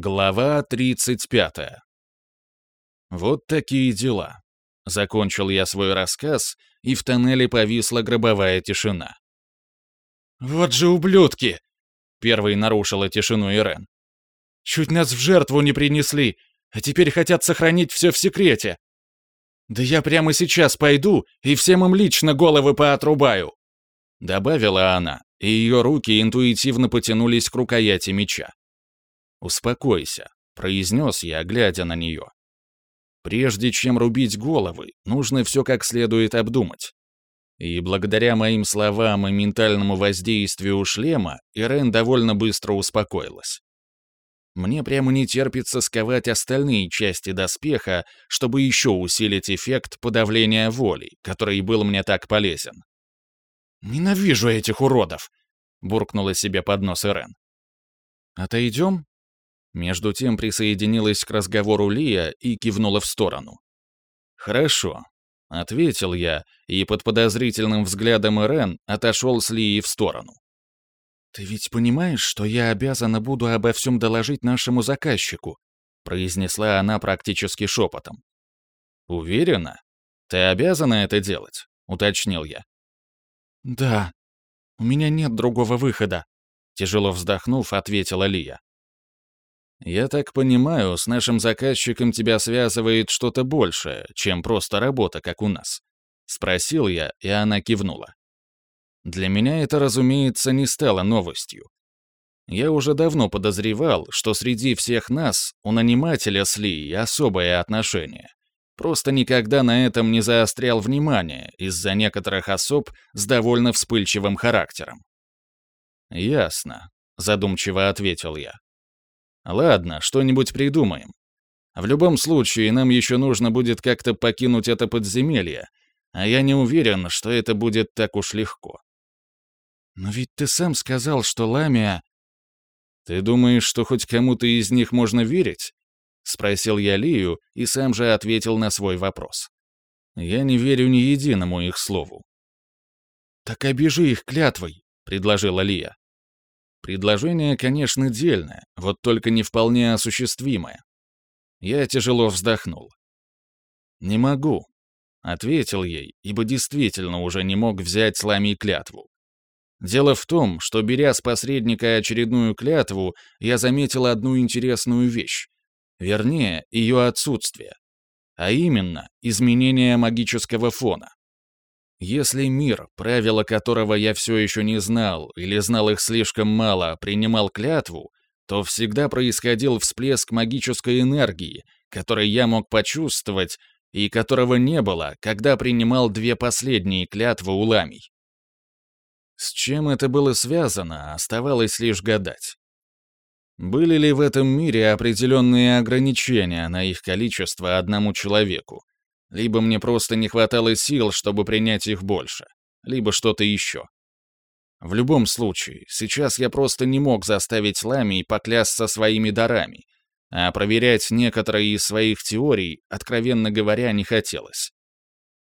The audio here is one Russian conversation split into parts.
Глава 35. Вот такие дела. Закончил я свой рассказ, и в тоннеле повисла гробовая тишина. «Вот же ублюдки!» — первой нарушила тишину Ирен. «Чуть нас в жертву не принесли, а теперь хотят сохранить все в секрете. Да я прямо сейчас пойду и всем им лично головы поотрубаю!» Добавила она, и ее руки интуитивно потянулись к рукояти меча. «Успокойся», — произнес я, глядя на нее. «Прежде чем рубить головы, нужно все как следует обдумать». И благодаря моим словам и ментальному воздействию шлема, Ирен довольно быстро успокоилась. Мне прямо не терпится сковать остальные части доспеха, чтобы еще усилить эффект подавления воли, который был мне так полезен. «Ненавижу этих уродов!» — буркнула себе под нос Ирен. «Отойдем?» Между тем присоединилась к разговору Лия и кивнула в сторону. «Хорошо», — ответил я, и под подозрительным взглядом Ирен отошел с Лией в сторону. «Ты ведь понимаешь, что я обязана буду обо всем доложить нашему заказчику?» произнесла она практически шепотом. «Уверена? Ты обязана это делать?» — уточнил я. «Да. У меня нет другого выхода», — тяжело вздохнув, ответила Лия. «Я так понимаю, с нашим заказчиком тебя связывает что-то большее, чем просто работа, как у нас?» Спросил я, и она кивнула. Для меня это, разумеется, не стало новостью. Я уже давно подозревал, что среди всех нас у нанимателя с Ли особое отношение. Просто никогда на этом не заострял внимание из-за некоторых особ с довольно вспыльчивым характером. «Ясно», — задумчиво ответил я. Ладно, что-нибудь придумаем. В любом случае, нам еще нужно будет как-то покинуть это подземелье, а я не уверен, что это будет так уж легко. Но ведь ты сам сказал, что Ламия... Ты думаешь, что хоть кому-то из них можно верить? Спросил я Лию и сам же ответил на свой вопрос. Я не верю ни единому их слову. «Так обижи их клятвой», — предложила Лия. Предложение, конечно, дельное, вот только не вполне осуществимое. Я тяжело вздохнул. «Не могу», — ответил ей, ибо действительно уже не мог взять с Ламей клятву. Дело в том, что, беря с посредника очередную клятву, я заметил одну интересную вещь. Вернее, ее отсутствие. А именно, изменение магического фона. Если мир, правила которого я все еще не знал или знал их слишком мало, принимал клятву, то всегда происходил всплеск магической энергии, который я мог почувствовать и которого не было, когда принимал две последние клятвы у ламий. С чем это было связано, оставалось лишь гадать. Были ли в этом мире определенные ограничения на их количество одному человеку, либо мне просто не хватало сил, чтобы принять их больше, либо что-то еще. В любом случае, сейчас я просто не мог заставить Лами поклясться своими дарами, а проверять некоторые из своих теорий, откровенно говоря, не хотелось.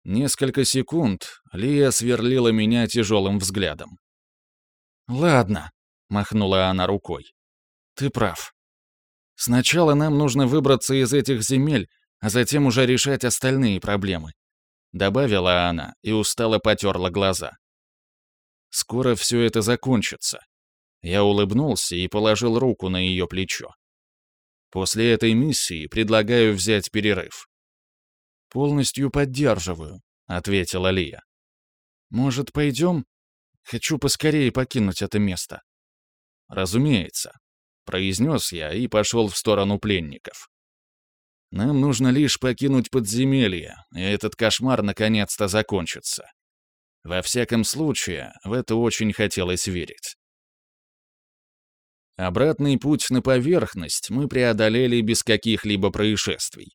Несколько секунд Лия сверлила меня тяжелым взглядом. «Ладно», — махнула она рукой. «Ты прав. Сначала нам нужно выбраться из этих земель а затем уже решать остальные проблемы», — добавила она и устало потерла глаза. «Скоро все это закончится». Я улыбнулся и положил руку на ее плечо. «После этой миссии предлагаю взять перерыв». «Полностью поддерживаю», — ответила Лия. «Может, пойдем? Хочу поскорее покинуть это место». «Разумеется», — произнес я и пошел в сторону пленников. Нам нужно лишь покинуть подземелье, и этот кошмар наконец-то закончится. Во всяком случае, в это очень хотелось верить. Обратный путь на поверхность мы преодолели без каких-либо происшествий.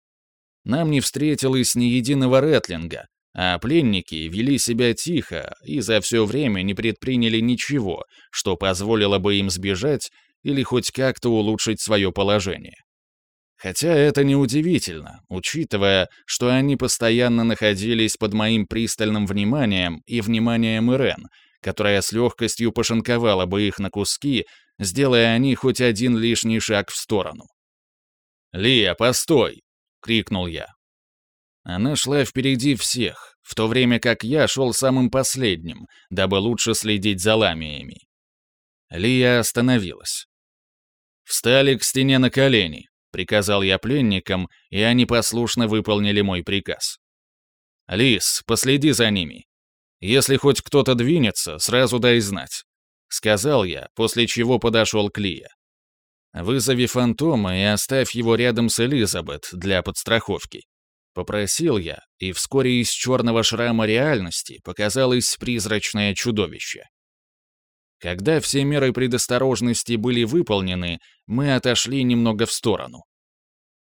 Нам не встретилось ни единого ретлинга, а пленники вели себя тихо и за все время не предприняли ничего, что позволило бы им сбежать или хоть как-то улучшить свое положение. Хотя это неудивительно, учитывая, что они постоянно находились под моим пристальным вниманием и вниманием Ирен, которая с легкостью пошинковала бы их на куски, сделая они хоть один лишний шаг в сторону. «Лия, постой!» — крикнул я. Она шла впереди всех, в то время как я шел самым последним, дабы лучше следить за ламиями. Лия остановилась. «Встали к стене на колени», — приказал я пленникам, и они послушно выполнили мой приказ. «Лис, последи за ними. Если хоть кто-то двинется, сразу дай знать», — сказал я, после чего подошел к Лия. «Вызови фантома и оставь его рядом с Элизабет для подстраховки». Попросил я, и вскоре из черного шрама реальности показалось призрачное чудовище. Когда все меры предосторожности были выполнены, мы отошли немного в сторону.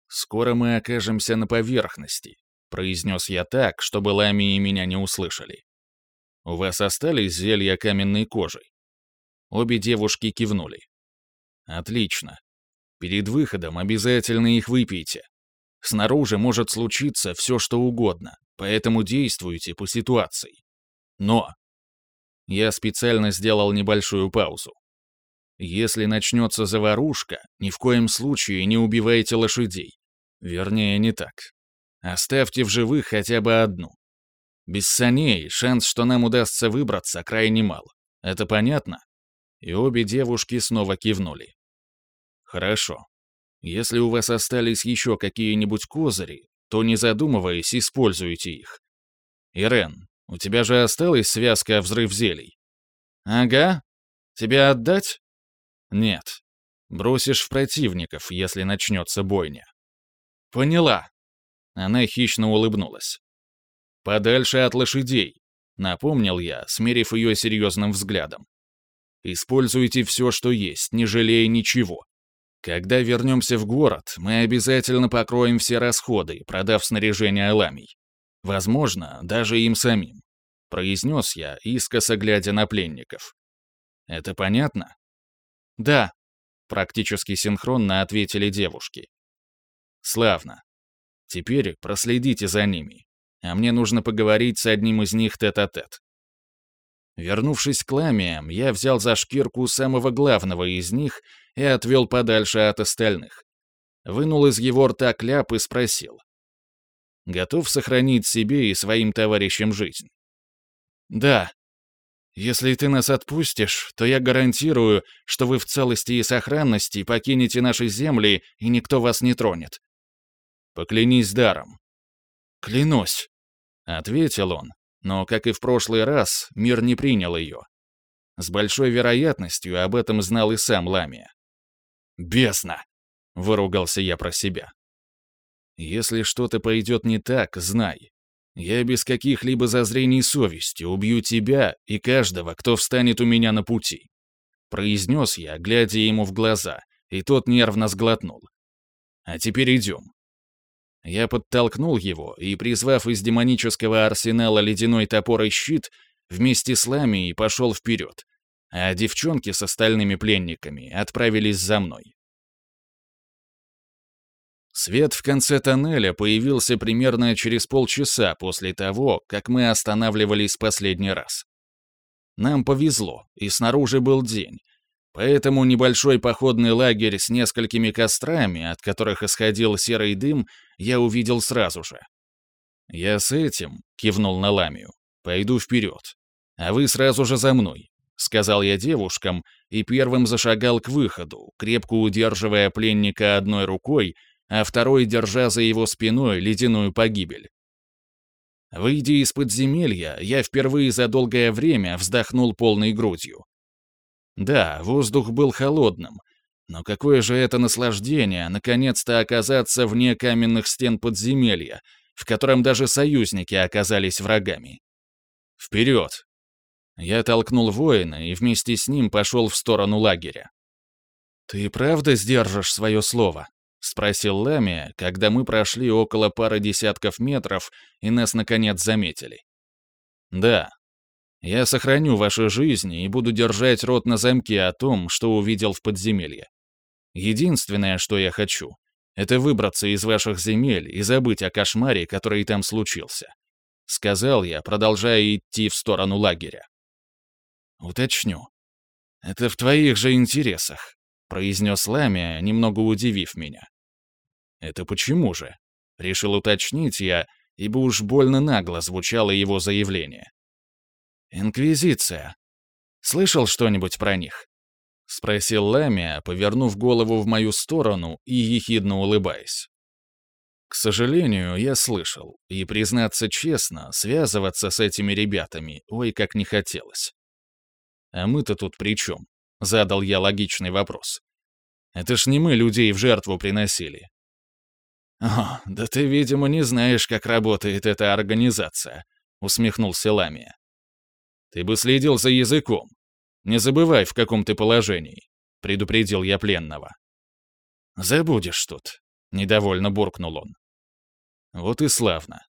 «Скоро мы окажемся на поверхности», — произнес я так, чтобы ламии меня не услышали. «У вас остались зелья каменной кожи?» Обе девушки кивнули. «Отлично. Перед выходом обязательно их выпейте. Снаружи может случиться все, что угодно, поэтому действуйте по ситуации. Но я специально сделал небольшую паузу. Если начнется заварушка, ни в коем случае не убивайте лошадей. Вернее, не так. Оставьте в живых хотя бы одну. Без саней шанс, что нам удастся выбраться, крайне мал. Это понятно? И обе девушки снова кивнули. Хорошо. Если у вас остались еще какие-нибудь козыри, то, не задумываясь, используйте их. Ирен, у тебя же осталась связка взрыв зелий. Ага. Тебя отдать? Нет. Бросишь в противников, если начнется бойня. Поняла. Она хищно улыбнулась. Подальше от лошадей, напомнил я, смерив ее серьезным взглядом. Используйте все, что есть, не жалея ничего. Когда вернемся в город, мы обязательно покроем все расходы, продав снаряжение ламий. Возможно, даже им самим. Произнес я, искоса глядя на пленников. Это понятно? Да. Практически синхронно ответили девушки. Славно. Теперь проследите за ними. А мне нужно поговорить с одним из них тет-а-тет. -тет. Вернувшись к ламиям, я взял за шкирку самого главного из них и отвел подальше от остальных. Вынул из его рта кляп и спросил готов сохранить себе и своим товарищам жизнь. Да. Если ты нас отпустишь, то я гарантирую, что вы в целости и сохранности покинете наши земли, и никто вас не тронет. Поклянись даром. Клянусь, ответил он, но, как и в прошлый раз, мир не принял ее. С большой вероятностью об этом знал и сам Ламия. «Бесно!» — выругался я про себя. Если что-то пойдет не так, знай. Я без каких-либо зазрений совести убью тебя и каждого, кто встанет у меня на пути. Произнес я, глядя ему в глаза, и тот нервно сглотнул. А теперь идем. Я подтолкнул его и, призвав из демонического арсенала ледяной топор и щит, вместе с Лами и пошел вперед, а девчонки с остальными пленниками отправились за мной. Свет в конце тоннеля появился примерно через полчаса после того, как мы останавливались последний раз. Нам повезло, и снаружи был день, поэтому небольшой походный лагерь с несколькими кострами, от которых исходил серый дым, я увидел сразу же. «Я с этим», — кивнул на Ламию, — «пойду вперед, а вы сразу же за мной», — сказал я девушкам и первым зашагал к выходу, крепко удерживая пленника одной рукой, а второй держа за его спиной ледяную погибель. Выйдя из подземелья, я впервые за долгое время вздохнул полной грудью. Да, воздух был холодным, но какое же это наслаждение наконец-то оказаться вне каменных стен подземелья, в котором даже союзники оказались врагами. Вперед! Я толкнул воина и вместе с ним пошел в сторону лагеря. «Ты правда сдержишь свое слово?» — спросил Ламия, когда мы прошли около пары десятков метров и нас, наконец, заметили. «Да. Я сохраню ваши жизни и буду держать рот на замке о том, что увидел в подземелье. Единственное, что я хочу, это выбраться из ваших земель и забыть о кошмаре, который там случился», — сказал я, продолжая идти в сторону лагеря. «Уточню. Это в твоих же интересах», — произнес Ламия, немного удивив меня. Это почему же? Решил уточнить я, ибо уж больно нагло звучало его заявление. «Инквизиция. Слышал что-нибудь про них?» — спросил Ламия, повернув голову в мою сторону и ехидно улыбаясь. К сожалению, я слышал, и, признаться честно, связываться с этими ребятами ой как не хотелось. «А мы-то тут при чем?» — задал я логичный вопрос. «Это ж не мы людей в жертву приносили». «О, да ты, видимо, не знаешь, как работает эта организация», — усмехнулся Ламия. «Ты бы следил за языком. Не забывай, в каком ты положении», — предупредил я пленного. «Забудешь тут», — недовольно буркнул он. «Вот и славно.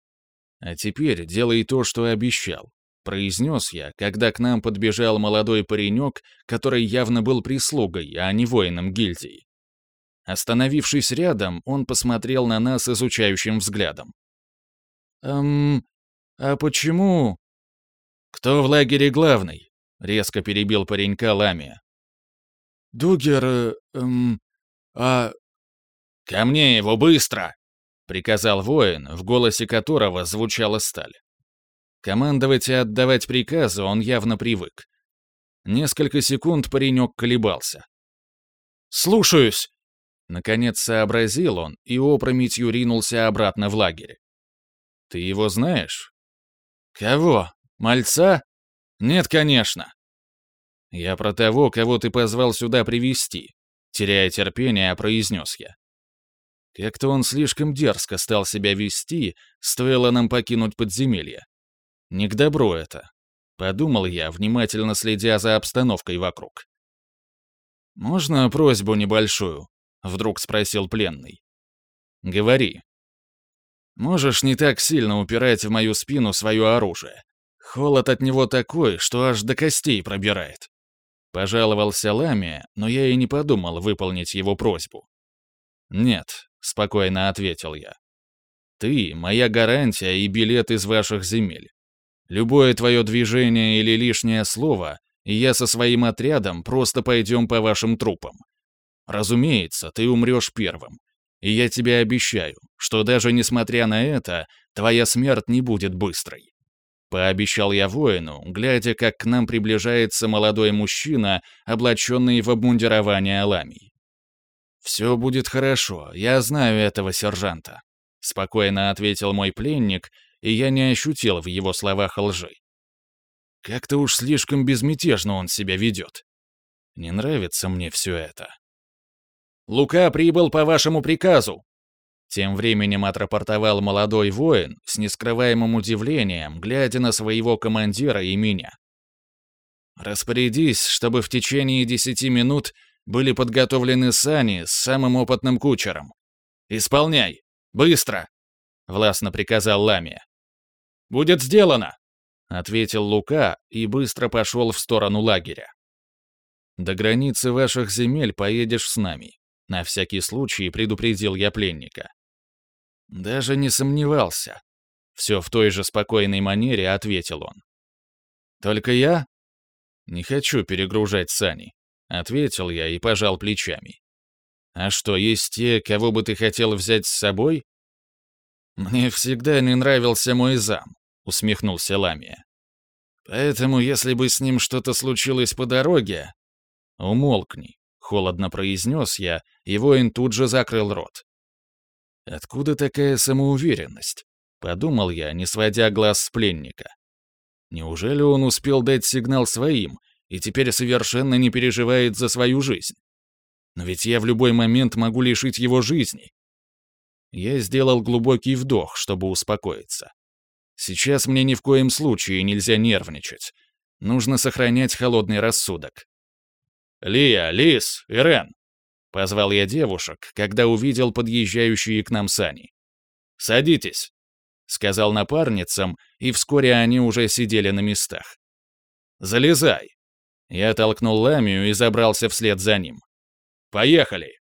А теперь делай то, что обещал произнес я, когда к нам подбежал молодой паренек, который явно был прислугой, а не воином гильдии. Остановившись рядом, он посмотрел на нас изучающим взглядом. «Эм, а почему...» «Кто в лагере главный?» — резко перебил паренька Ламия. «Дугер... Э, эм... а...» «Ко мне его быстро!» — приказал воин, в голосе которого звучала сталь. Командовать и отдавать приказы он явно привык. Несколько секунд паренек колебался. «Слушаюсь!» Наконец сообразил он и опрометью ринулся обратно в лагерь. «Ты его знаешь?» «Кого? Мальца?» «Нет, конечно». «Я про того, кого ты позвал сюда привести теряя терпение, произнес я. Как-то он слишком дерзко стал себя вести, стоило нам покинуть подземелье. Не к добру это. Подумал я, внимательно следя за обстановкой вокруг. «Можно просьбу небольшую?» — вдруг спросил пленный. «Говори. Можешь не так сильно упирать в мою спину свое оружие. Холод от него такой, что аж до костей пробирает». Пожаловался Ламия, но я и не подумал выполнить его просьбу. «Нет», — спокойно ответил я. «Ты — моя гарантия и билет из ваших земель. Любое твое движение или лишнее слово, и я со своим отрядом просто пойдем по вашим трупам. Разумеется, ты умрешь первым. И я тебе обещаю, что даже несмотря на это, твоя смерть не будет быстрой. Пообещал я воину, глядя, как к нам приближается молодой мужчина, облаченный в обмундирование ламий. «Все будет хорошо, я знаю этого сержанта», — спокойно ответил мой пленник, и я не ощутил в его словах лжи. Как-то уж слишком безмятежно он себя ведет. Не нравится мне все это. «Лука прибыл по вашему приказу!» Тем временем отрапортовал молодой воин с нескрываемым удивлением, глядя на своего командира и меня. «Распорядись, чтобы в течение десяти минут были подготовлены сани с самым опытным кучером. Исполняй! Быстро!» — властно приказал Ламия. «Будет сделано!» — ответил Лука и быстро пошел в сторону лагеря. «До границы ваших земель поедешь с нами», — на всякий случай предупредил я пленника. Даже не сомневался. Все в той же спокойной манере ответил он. «Только я?» «Не хочу перегружать сани», — ответил я и пожал плечами. «А что, есть те, кого бы ты хотел взять с собой?» «Мне всегда не нравился мой зам», — усмехнулся Ламия. «Поэтому, если бы с ним что-то случилось по дороге...» «Умолкни», — холодно произнес я, и воин тут же закрыл рот. «Откуда такая самоуверенность?» — подумал я, не сводя глаз с пленника. «Неужели он успел дать сигнал своим и теперь совершенно не переживает за свою жизнь? Но ведь я в любой момент могу лишить его жизни, я сделал глубокий вдох, чтобы успокоиться. Сейчас мне ни в коем случае нельзя нервничать. Нужно сохранять холодный рассудок. «Лия, Лис, Ирен!» — позвал я девушек, когда увидел подъезжающие к нам сани. «Садитесь!» — сказал напарницам, и вскоре они уже сидели на местах. «Залезай!» Я толкнул Ламию и забрался вслед за ним. «Поехали!»